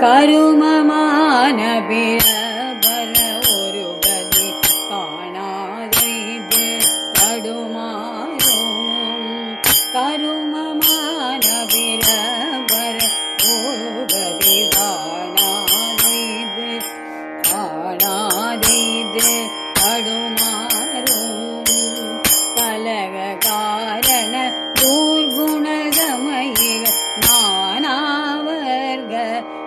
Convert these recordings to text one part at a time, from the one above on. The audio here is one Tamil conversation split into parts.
करुमनररुगदि काणाै दुमारो करुममानबिरबर उरुगदि भाना काणा दे कडुमालकारुर्गुणगमय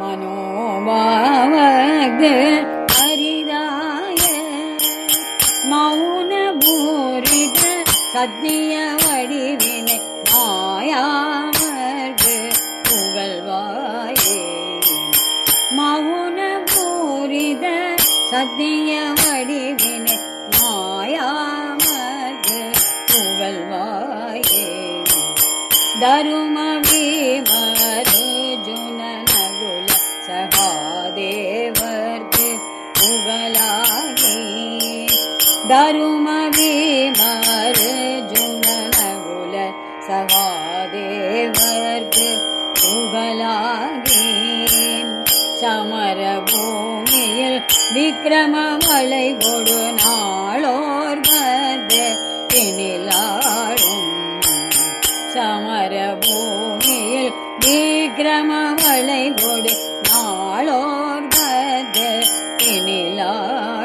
மனோபாவது அரிதாய மௌன பூரித சத்திய வடிவினை மாயாமர்கு புகழ்வாயே மௌன பூரித சத்திய வடிவினை மாயாமர்கு புகழ்வாயே தருமா மாயே தருமவே மருஜுனகுல சகாதேவர்க்கு புகழாகே சமரபூமியில் விக்கிரமமலை கொடு நாளோர் தினிலாடும் சமரபூமியில் விக்கிரமமலை கொடு நாளோர் தினிலாடும்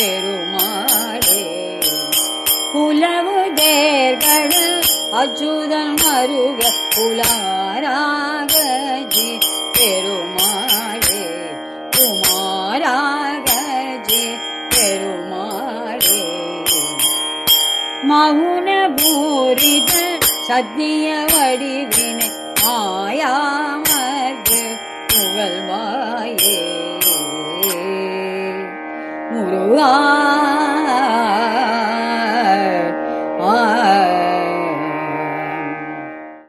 फेरुमारे पुले गण अचुदरुग पुलारागे तेरुमारे कुमारागे फेरु मान भूरिद सदीय वरि दिन आया मुगल्